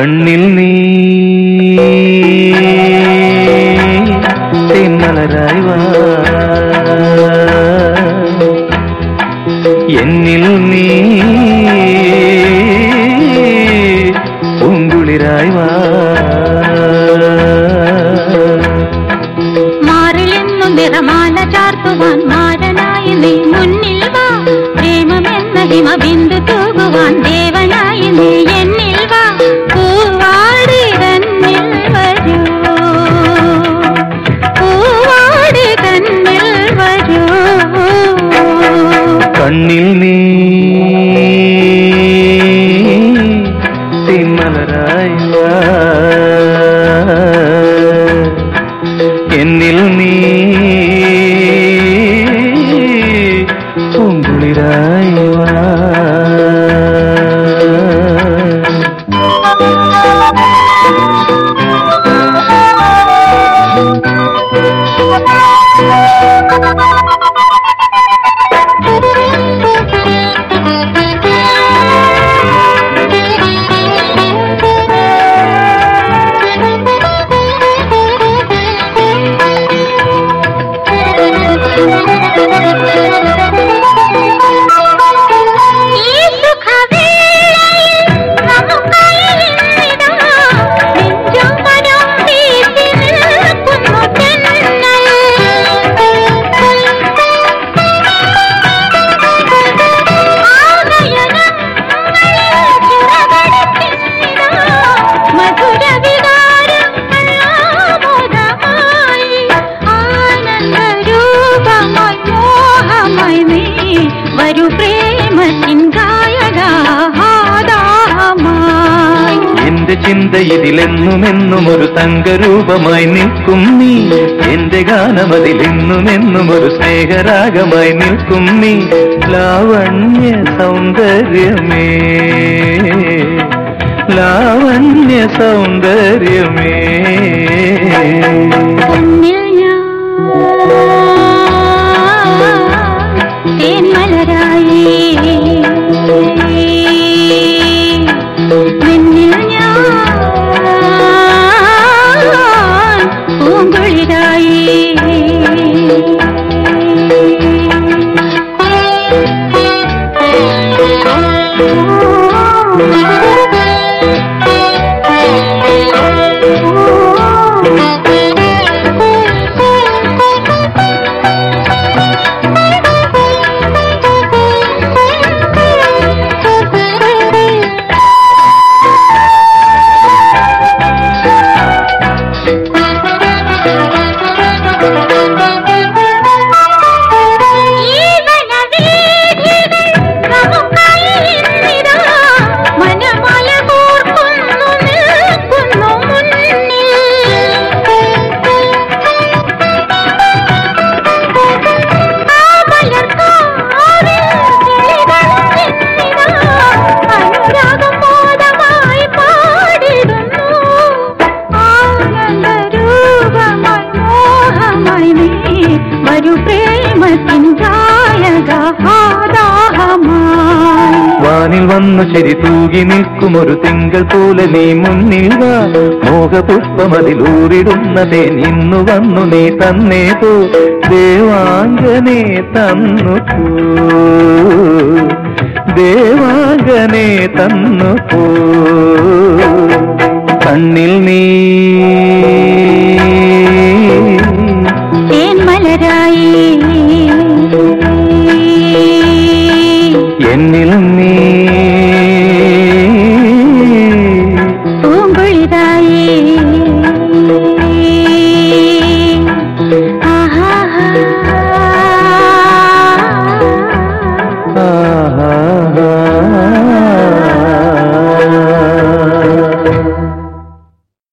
കണ്ണിൽ നീ തെന്മലരായി എന്നിൽ നീ പൂങ്കുളിരായി വാ. മാറിലെന്നു നിറമാല ചാർത്തുവാൻ മാരനായി നീ മുന്നിൽ വാ. പ്രേമമെന്ന ഹിമബിന്ദു തൂകുവാൻ ദേവനായി നീ എന്നിൽ നീ വരൂ ചിന്ത ഇതിലെന്നുമെന്നും ഒരു തങ്കരൂപമായി നിൽക്കും നീ. എന്റെ ഗാനമതിലെന്നുമെന്നും ഒരു സ്നേഹരാഗമായി നിൽക്കും നീ. ലാവണ്യ സൗന്ദര്യമേ. സൗന്ദര്യമേ. തേന്മലരായി നിന്നിൽ ഞാൻ വരൂ പ്രേമത്തിൻ വാനിൽ വന്നു ശരി തൂകി നിൽക്കും ഒരു തിങ്കൾ പോലെ നീ മുന്നിൽ വാ. മോഹപുഷ്പമതിലൂറിടുന്നതേ നിന്നു വന്നു നീ തന്നേ പോ. ദേവാംഗനെ തന്നു ദേവാംഗനെ തന്നു പോ.